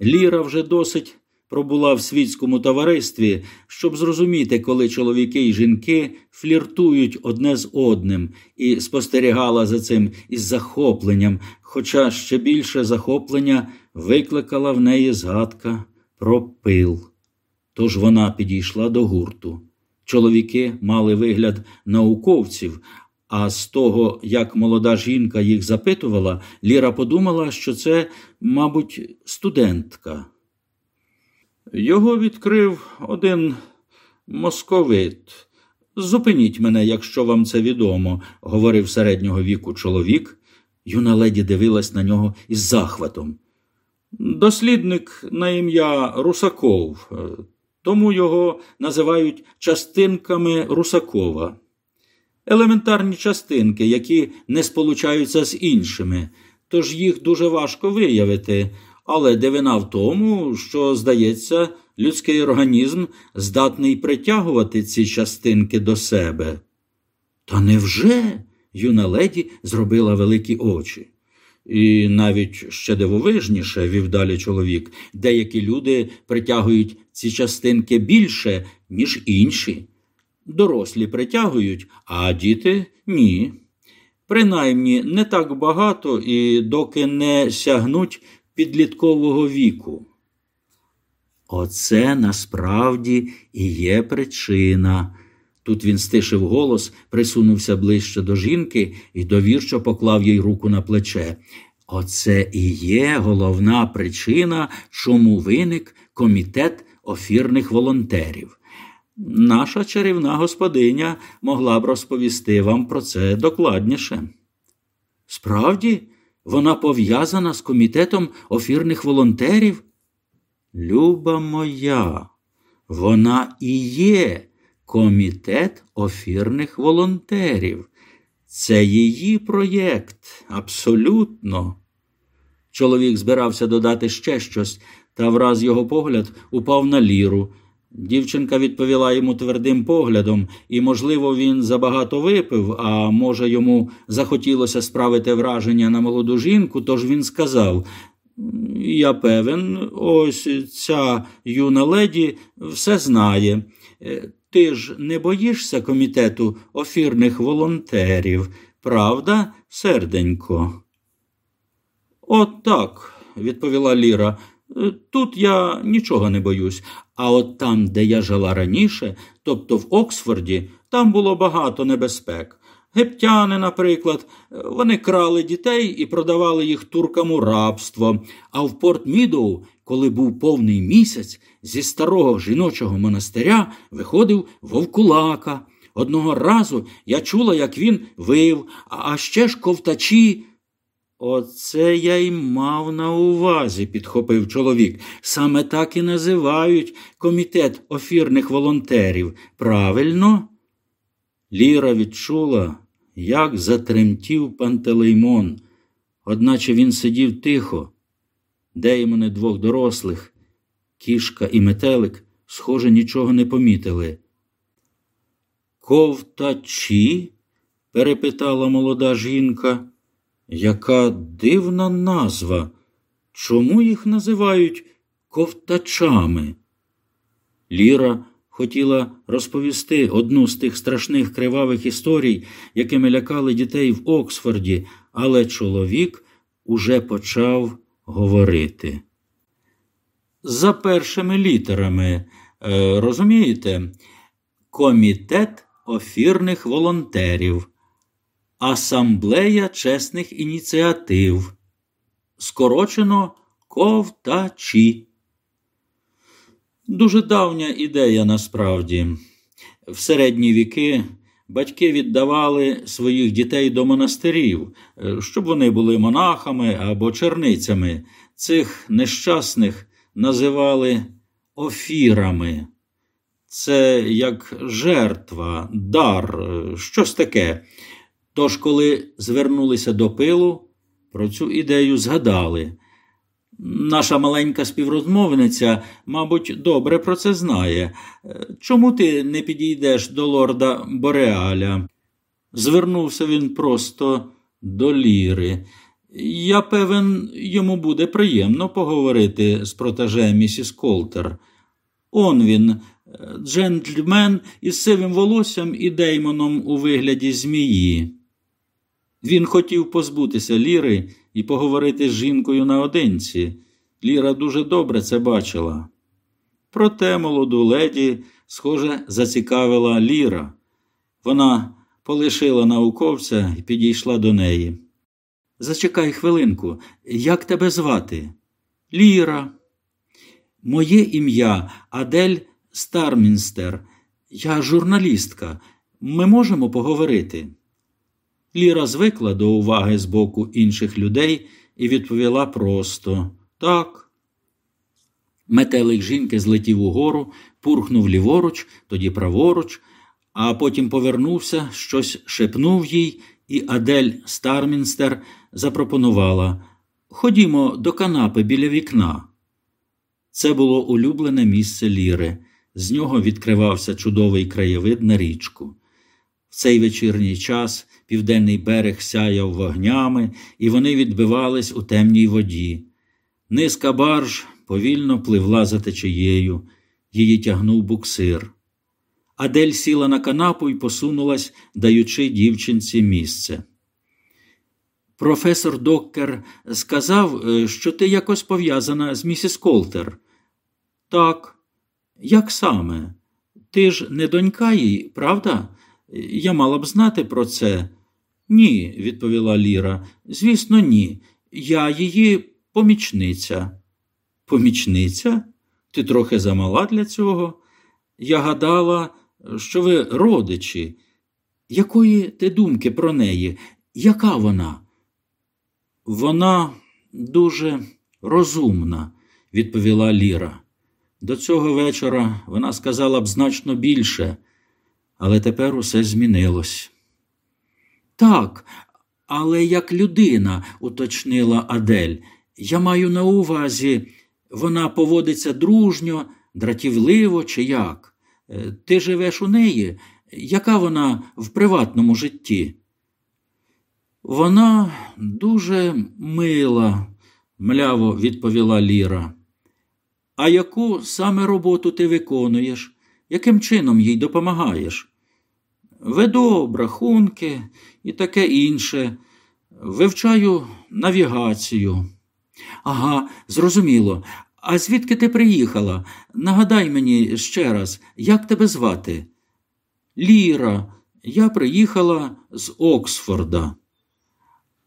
Ліра вже досить пробула в світському товаристві, щоб зрозуміти, коли чоловіки і жінки фліртують одне з одним, і спостерігала за цим із захопленням, хоча ще більше захоплення викликала в неї згадка про пил. Тож вона підійшла до гурту. Чоловіки мали вигляд науковців, а з того, як молода жінка їх запитувала, Ліра подумала, що це, мабуть, студентка. Його відкрив один московит. Зупиніть мене, якщо вам це відомо, говорив середнього віку чоловік. Юна леді дивилась на нього із захватом. Дослідник на ім'я Русаков, тому його називають частинками Русакова. Елементарні частинки, які не сполучаються з іншими, тож їх дуже важко виявити. Але дивина в тому, що, здається, людський організм здатний притягувати ці частинки до себе. Та невже? юна леді зробила великі очі. І навіть ще дивовижніше, вів далі чоловік, деякі люди притягують ці частинки більше, ніж інші. Дорослі притягують, а діти ні. Принаймні не так багато і доки не сягнуть підліткового віку. Оце насправді і є причина. Тут він стишив голос, присунувся ближче до жінки і довірчо поклав їй руку на плече. Оце і є головна причина, чому виник комітет офірних волонтерів. Наша чарівна господиня могла б розповісти вам про це докладніше. Справді, вона пов'язана з комітетом офірних волонтерів? Люба моя, вона і є комітет офірних волонтерів. Це її проєкт, абсолютно. Чоловік збирався додати ще щось, та враз його погляд упав на ліру. Дівчинка відповіла йому твердим поглядом, і, можливо, він забагато випив, а може, йому захотілося справити враження на молоду жінку, тож він сказав: Я певен, ось ця юна леді все знає. Е, ти ж не боїшся комітету офірних волонтерів, правда, серденько? От так, відповіла Ліра. Е, тут я нічого не боюсь, а от там, де я жила раніше, тобто в Оксфорді, там було багато небезпек. Гептяни, наприклад, вони крали дітей і продавали їх туркам у рабство. А в Порт Мідоу, коли був повний місяць, зі старого жіночого монастиря виходив вовкулака. Одного разу я чула, як він вив, а ще ж ковтачі Оце я й мав на увазі, підхопив чоловік. Саме так і називають комітет офірних волонтерів. Правильно? Ліра відчула, як затремтів пантелеймон, одначе він сидів тихо, Деймони двох дорослих, кішка і метелик, схоже, нічого не помітили. Ковтачі? перепитала молода жінка. Яка дивна назва. Чому їх називають ковтачами? Ліра хотіла розповісти одну з тих страшних кривавих історій, якими лякали дітей в Оксфорді, але чоловік уже почав говорити. За першими літерами, е, розумієте, комітет офірних волонтерів. Асамблея чесних ініціатив. Скорочено ковтачі. Дуже давня ідея насправді. В середні віки батьки віддавали своїх дітей до монастирів, щоб вони були монахами або черницями. Цих нещасних називали офірами. Це як жертва, дар, щось таке. Тож, коли звернулися до пилу, про цю ідею згадали. Наша маленька співрозмовниця, мабуть, добре про це знає. Чому ти не підійдеш до лорда Бореаля? Звернувся він просто до ліри. Я певен, йому буде приємно поговорити з протеже місіс Колтер. Он він, джентльмен із сивим волоссям і деймоном у вигляді змії. Він хотів позбутися Ліри і поговорити з жінкою наодинці. Ліра дуже добре це бачила. Проте молоду леді, схоже, зацікавила Ліра. Вона полишила науковця і підійшла до неї. Зачекай хвилинку, як тебе звати? Ліра. Моє ім'я Адель Стармінстер. Я журналістка. Ми можемо поговорити. Ліра звикла до уваги з боку інших людей і відповіла просто так. Метелик жінки злетів угору, пурхнув ліворуч, тоді праворуч, а потім повернувся, щось шепнув їй, і Адель Стармінстер запропонувала Ходімо до канапи біля вікна. Це було улюблене місце Ліри. З нього відкривався чудовий краєвид на річку. Цей вечірній час південний берег сяяв вогнями, і вони відбивались у темній воді. Низка барж повільно пливла за течією, її тягнув буксир. Адель сіла на канапу і посунулась, даючи дівчинці місце. Професор Доккер сказав, е, що ти якось пов'язана з місіс Колтер. Так, як саме? Ти ж не донька їй, правда? Я мала б знати про це. Ні, відповіла Ліра. Звісно, ні. Я її помічниця. Помічниця? Ти трохи замала для цього? Я гадала, що ви родичі. Якої ти думки про неї? Яка вона? Вона дуже розумна, відповіла Ліра. До цього вечора вона сказала б значно більше, але тепер усе змінилось. Так, але як людина, уточнила Адель, я маю на увазі, вона поводиться дружньо, дратівливо чи як? Е, ти живеш у неї? Яка вона в приватному житті? Вона дуже мила, мляво відповіла Ліра. А яку саме роботу ти виконуєш? Яким чином їй допомагаєш? Веду обрахунки і таке інше. Вивчаю навігацію. Ага, зрозуміло. А звідки ти приїхала? Нагадай мені ще раз, як тебе звати? Ліра, я приїхала з Оксфорда.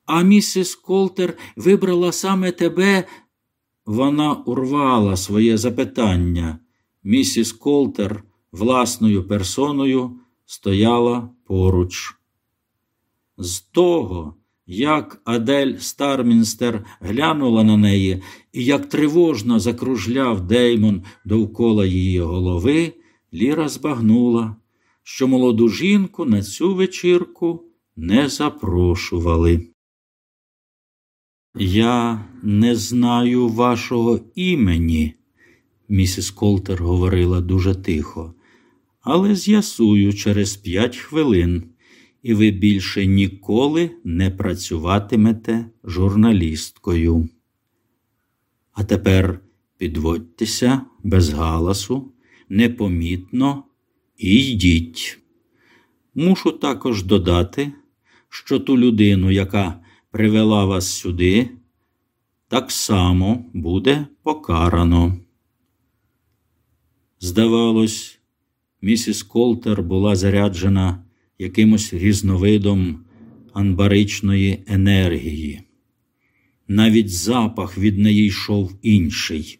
А місіс Колтер вибрала саме тебе. Вона урвала своє запитання. Місіс Колтер власною персоною стояла поруч. З того, як Адель Стармінстер глянула на неї і як тривожно закружляв Деймон довкола її голови, Ліра збагнула, що молоду жінку на цю вечірку не запрошували. Я не знаю вашого імені, місіс Колтер говорила дуже тихо, але з'ясую через п'ять хвилин і ви більше ніколи не працюватимете журналісткою. А тепер підводьтеся без галасу, непомітно і йдіть. Мушу також додати, що ту людину, яка привела вас сюди, так само буде покарано. Здавалось, місіс Колтер була заряджена якимось різновидом анбаричної енергії. Навіть запах від неї йшов інший,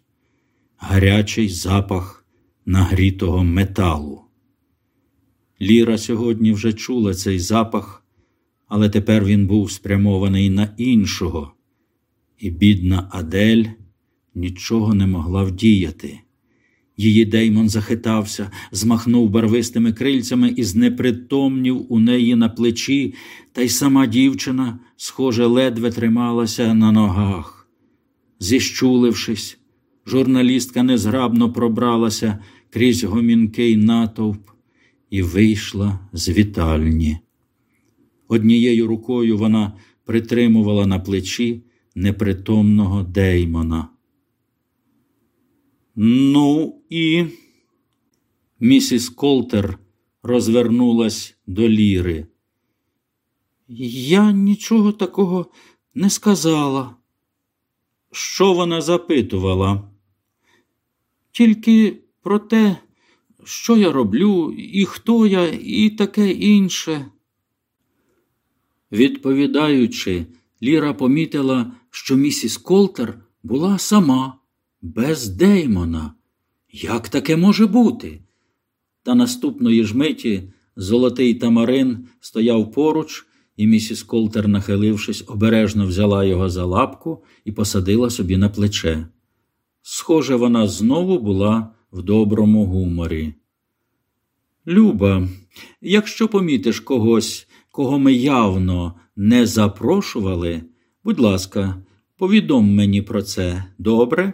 гарячий запах нагрітого металу. Ліра сьогодні вже чула цей запах, але тепер він був спрямований на іншого, і бідна Адель нічого не могла вдіяти. Її Деймон захитався, змахнув барвистими крильцями і знепритомнів у неї на плечі, та й сама дівчина, схоже, ледве трималася на ногах. Зіщулившись, журналістка незграбно пробралася крізь гомінкий натовп і вийшла з вітальні. Однією рукою вона притримувала на плечі непритомного Деймона. Ну і місіс Колтер розвернулась до Ліри. Я нічого такого не сказала. Що вона запитувала? Тільки про те, що я роблю, і хто я, і таке інше. Відповідаючи, Ліра помітила, що місіс Колтер була сама, без Деймона. Як таке може бути? Та наступної ж миті золотий тамарин стояв поруч, і місіс Колтер, нахилившись, обережно взяла його за лапку і посадила собі на плече. Схоже, вона знову була в доброму гуморі. Люба, якщо помітиш когось, кого ми явно не запрошували, будь ласка, повідом мені про це добре.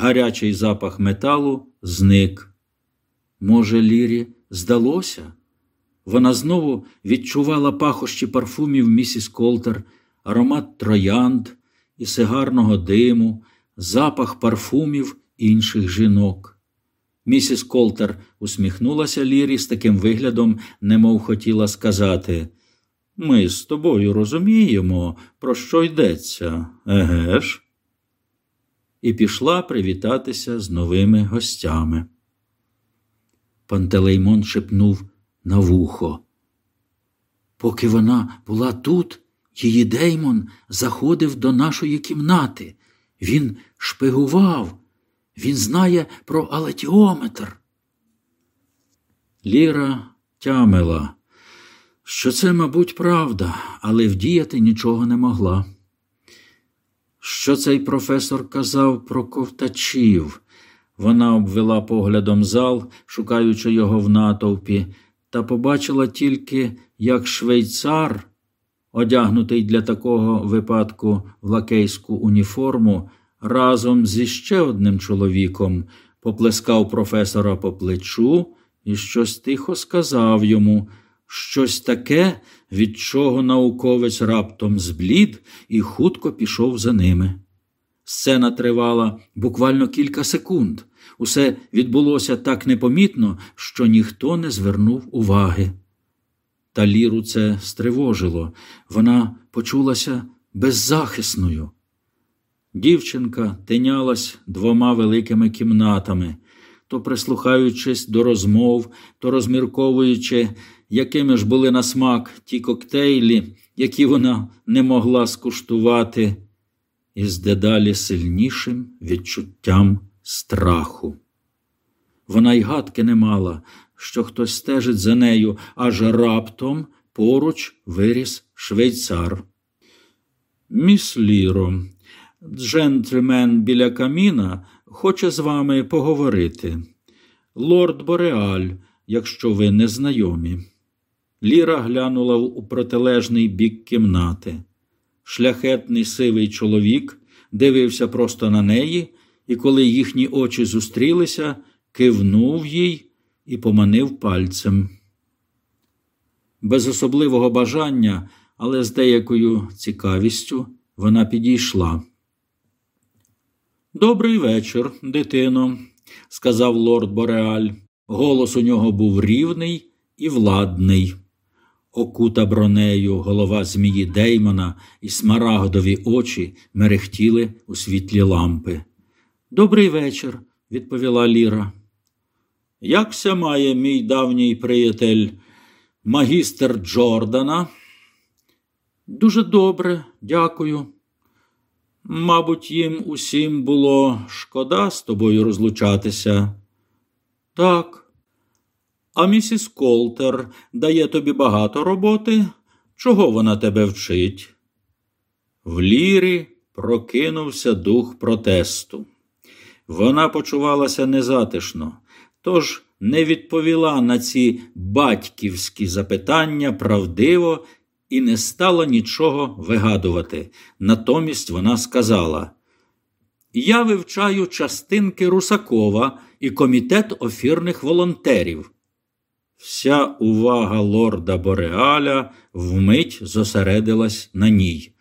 Гарячий запах металу зник. Може, Лірі здалося? Вона знову відчувала пахощі парфумів місіс Колтер, аромат троянд і сигарного диму, запах парфумів інших жінок. Місіс Колтер усміхнулася Лірі з таким виглядом, немов хотіла сказати. Ми з тобою розуміємо, про що йдеться, еге ж? І пішла привітатися з новими гостями. Пантелеймон шепнув на вухо. Поки вона була тут, її Деймон заходив до нашої кімнати. Він шпигував, він знає про алетіометр. Ліра тямила, що це, мабуть, правда, але вдіяти нічого не могла. Що цей професор казав про ковтачів? Вона обвела поглядом зал, шукаючи його в натовпі, та побачила тільки, як швейцар, одягнутий для такого випадку в лакейську уніформу, разом зі ще одним чоловіком поплескав професора по плечу і щось тихо сказав йому, щось таке, від чого науковець раптом зблід і хутко пішов за ними. Сцена тривала буквально кілька секунд. Усе відбулося так непомітно, що ніхто не звернув уваги. Та Ліру це стривожило, вона почулася беззахисною. Дівчинка тинялась двома великими кімнатами, то прислухаючись до розмов, то розмірковуючи, якими ж були на смак ті коктейлі, які вона не могла скуштувати, із дедалі сильнішим відчуттям страху. Вона й гадки не мала, що хтось стежить за нею, аж раптом поруч виріс швейцар. Міс Ліро, джентльмен біля каміна хоче з вами поговорити. Лорд Бореаль, якщо ви не знайомі. Ліра глянула у протилежний бік кімнати. Шляхетний сивий чоловік дивився просто на неї, і коли їхні очі зустрілися, кивнув їй і поманив пальцем. Без особливого бажання, але з деякою цікавістю вона підійшла. Добрий вечір, дитино, сказав лорд Бореаль. Голос у нього був рівний і владний. Окута бронею голова змії Деймона і смарагдові очі мерехтіли у світлі лампи. Добрий вечір, відповіла Ліра. Якся має мій давній приятель магістр Джордана? Дуже добре, дякую. Мабуть, їм усім було шкода з тобою розлучатися. Так. А місіс Колтер дає тобі багато роботи. Чого вона тебе вчить? В лірі прокинувся дух протесту. Вона почувалася незатишно, тож не відповіла на ці батьківські запитання правдиво і не стала нічого вигадувати. Натомість вона сказала: Я вивчаю частинки Русакова і комітет офірних волонтерів. Вся увага лорда Бореаля вмить зосередилась на ній.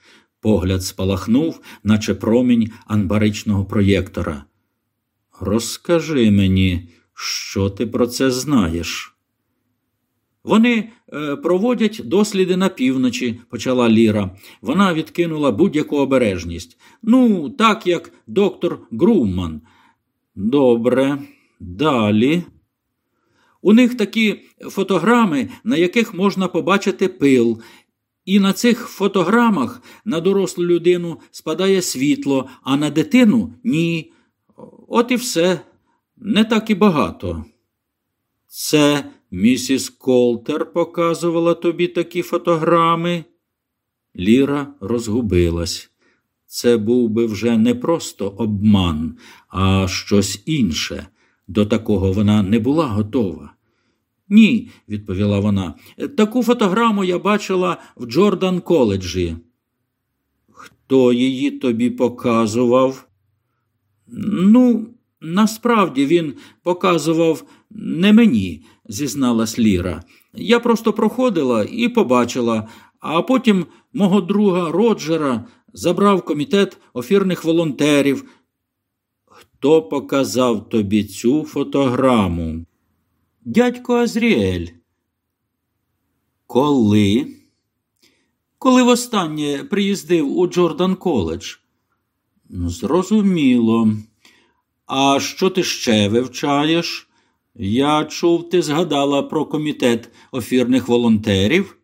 Погляд спалахнув, наче промінь анбаричного проєктора. Розкажи мені, що ти про це знаєш? Вони е, проводять досліди на півночі, почала Ліра. Вона відкинула будь-яку обережність. Ну, так як доктор Грумман. Добре, далі. У них такі фотограми, на яких можна побачити пил. І на цих фотограмах на дорослу людину спадає світло, а на дитину ні. От і все. Не так і багато. Це місіс Колтер показувала тобі такі фотограми. Ліра розгубилась. Це був би вже не просто обман, а щось інше. До такого вона не була готова. Ні, відповіла вона. Таку фотограму я бачила в Джордан коледжі. Хто її тобі показував? Ну, насправді він показував не мені, зізналась Ліра. Я просто проходила і побачила, а потім мого друга Роджера забрав комітет офірних волонтерів. Хто показав тобі цю фотограму? Дядько Азріель. Коли? Коли востаннє приїздив у Джордан коледж? Зрозуміло. А що ти ще вивчаєш? Я чув, ти згадала про комітет офірних волонтерів?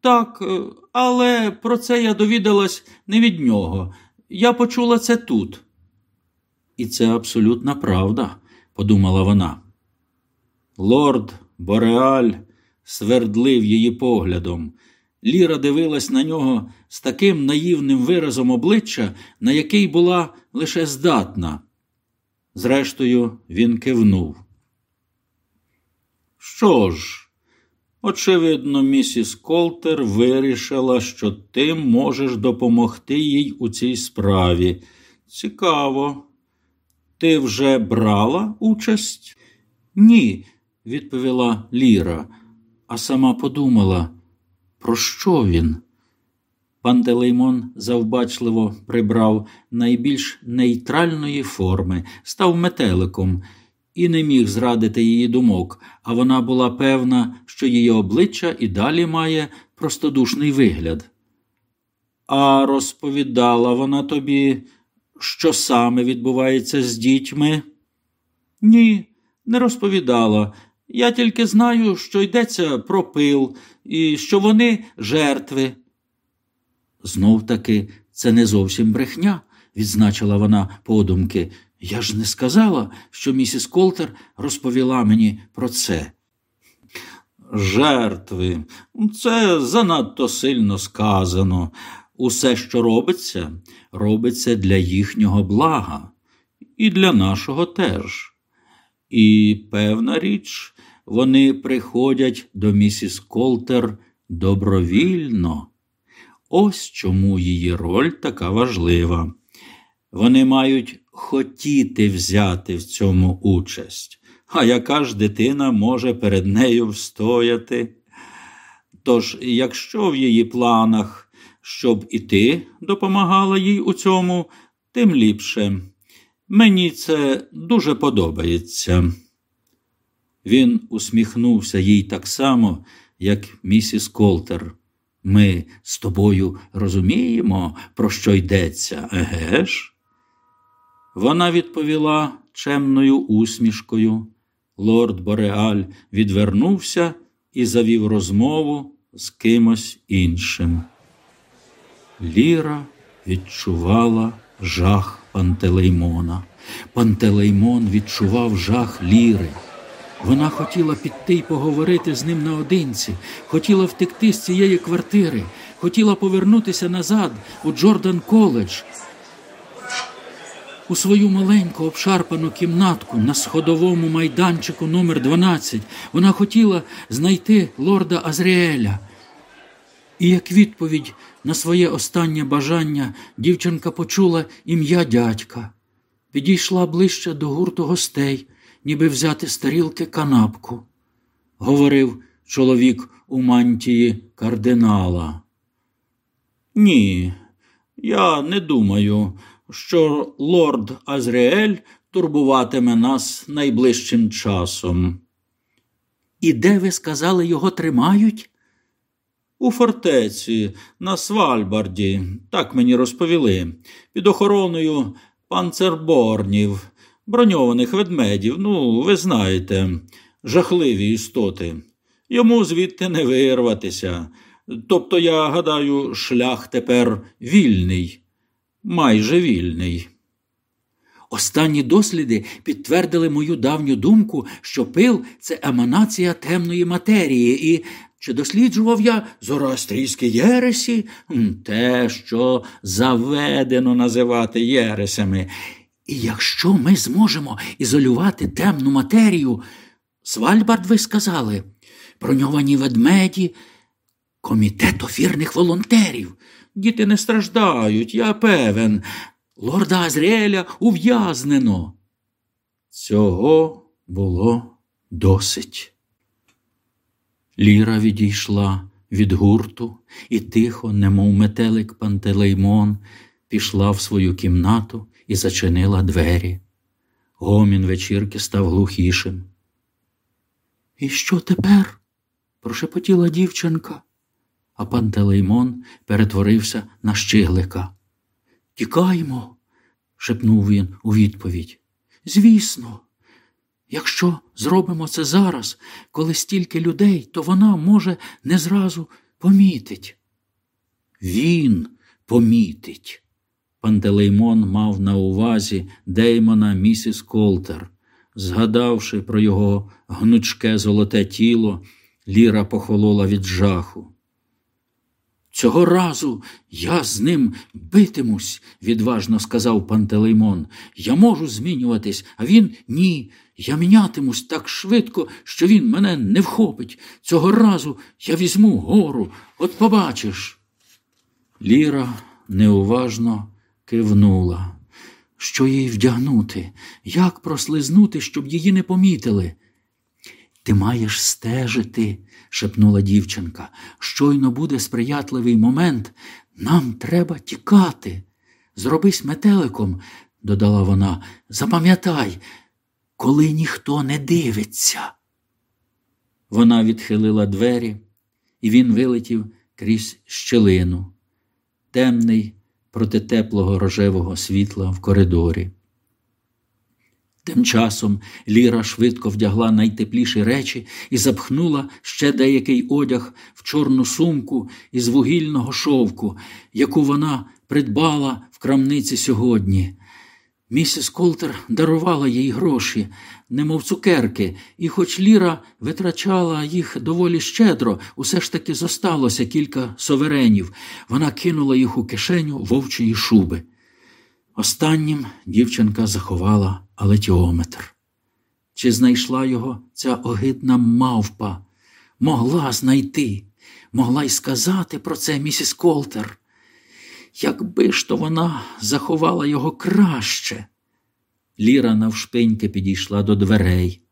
Так, але про це я довідалась не від нього. Я почула це тут. І це абсолютна правда, подумала вона. Лорд Бореаль свердлив її поглядом. Ліра дивилась на нього з таким наївним виразом обличчя, на який була лише здатна. Зрештою, він кивнув. Що ж, очевидно, місіс Колтер вирішила, що ти можеш допомогти їй у цій справі. Цікаво. Ти вже брала участь? Ні, відповіла Ліра, а сама подумала, про що він? Пантелеймон завбачливо прибрав найбільш нейтральної форми, став метеликом і не міг зрадити її думок, а вона була певна, що її обличчя і далі має простодушний вигляд. А розповідала вона тобі, що саме відбувається з дітьми? Ні, не розповідала. Я тільки знаю, що йдеться про пил і що вони жертви. Знов таки це не зовсім брехня, відзначила вона подумки. Я ж не сказала, що місіс Колтер розповіла мені про це. Жертви, це занадто сильно сказано. Усе, що робиться, робиться для їхнього блага, і для нашого теж. І певна річ, вони приходять до місіс Колтер добровільно. Ось чому її роль така важлива. Вони мають хотіти взяти в цьому участь, а яка ж дитина може перед нею встояти? Тож, якщо в її планах, щоб і ти допомагала їй у цьому, тим ліпше. Мені це дуже подобається. Він усміхнувся їй так само, як місіс Колтер. Ми з тобою розуміємо, про що йдеться, еге ж? Вона відповіла чемною усмішкою. Лорд Бореаль відвернувся і завів розмову з кимось іншим. Ліра відчувала жах Пантелеймона. Пантелеймон відчував жах Ліри. Вона хотіла піти й поговорити з ним наодинці, хотіла втекти з цієї квартири, хотіла повернутися назад у Джордан коледж. У свою маленьку обшарпану кімнатку на сходовому майданчику номер 12 вона хотіла знайти лорда Азріеля. І як відповідь на своє останнє бажання дівчинка почула ім'я дядька, підійшла ближче до гурту гостей ніби взяти з тарілки канапку. говорив чоловік у мантії кардинала. Ні, я не думаю, що лорд Азріель турбуватиме нас найближчим часом. І де ви сказали, його тримають? У фортеці на Свальбарді, так мені розповіли, під охороною панцерборнів, броньованих ведмедів, ну, ви знаєте, жахливі істоти. Йому звідти не вирватися. Тобто, я гадаю, шлях тепер вільний, майже вільний. Останні досліди підтвердили мою давню думку, що пил це еманація темної матерії, і чи досліджував я зороастрійські єресі? Те, що заведено називати єресями. І якщо ми зможемо ізолювати темну матерію, Свальбард, ви сказали, броньовані ведмеді, комітет офірних волонтерів. Діти не страждають, я певен. Лорда Азріеля ув'язнено. Цього було досить. Ліра відійшла від гурту і тихо, немов метелик Пантелеймон, пішла в свою кімнату і зачинила двері. Гомін вечірки став глухішим. І що тепер? прошепотіла дівчинка, а Пантелеймон перетворився на щиглика. Тікаймо, шепнув він у відповідь. Звісно, якщо зробимо це зараз, коли стільки людей, то вона, може, не зразу помітить. Він помітить. Пантелеймон мав на увазі Деймона місіс Колтер. Згадавши про його гнучке золоте тіло, Ліра похолола від жаху. Цього разу я з ним битимусь, відважно сказав Пантелеймон. Я можу змінюватись, а він ні. Я мінятимусь так швидко, що він мене не вхопить. Цього разу я візьму гору, от побачиш. Ліра неуважно кивнула. Що їй вдягнути? Як прослизнути, щоб її не помітили? Ти маєш стежити, шепнула дівчинка. Щойно буде сприятливий момент. Нам треба тікати. Зробись метеликом, додала вона. Запам'ятай, коли ніхто не дивиться. Вона відхилила двері, і він вилетів крізь щелину, темний проти теплого рожевого світла в коридорі. Тим часом Ліра швидко вдягла найтепліші речі і запхнула ще деякий одяг в чорну сумку із вугільного шовку, яку вона придбала в крамниці сьогодні. Місіс Колтер дарувала їй гроші, немов цукерки, і, хоч Ліра витрачала їх доволі щедро, усе ж таки зосталося кілька соверенів. Вона кинула їх у кишеню вовчої шуби. Останнім дівчинка заховала алетіометр. Чи знайшла його ця огидна мавпа? Могла знайти, могла й сказати про це місіс Колтер. Якби ж то вона заховала його краще. Ліра навшпиньки підійшла до дверей.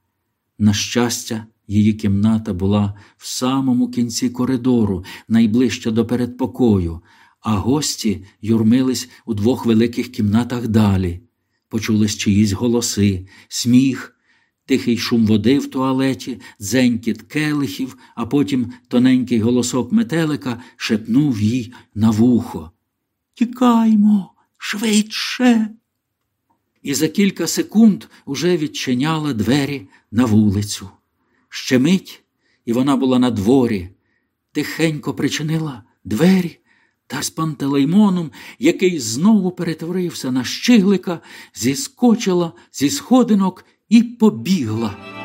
На щастя, її кімната була в самому кінці коридору, найближче до передпокою, а гості юрмились у двох великих кімнатах далі. Почулись чиїсь голоси, сміх, тихий шум води в туалеті, дзенькіт келихів, а потім тоненький голосок метелика шепнув їй на вухо. Тікаймо швидше. І за кілька секунд уже відчиняла двері на вулицю. Ще мить, і вона була на дворі, тихенько причинила двері та з пантелеймоном, який знову перетворився на щиглика, зіскочила зі сходинок і побігла.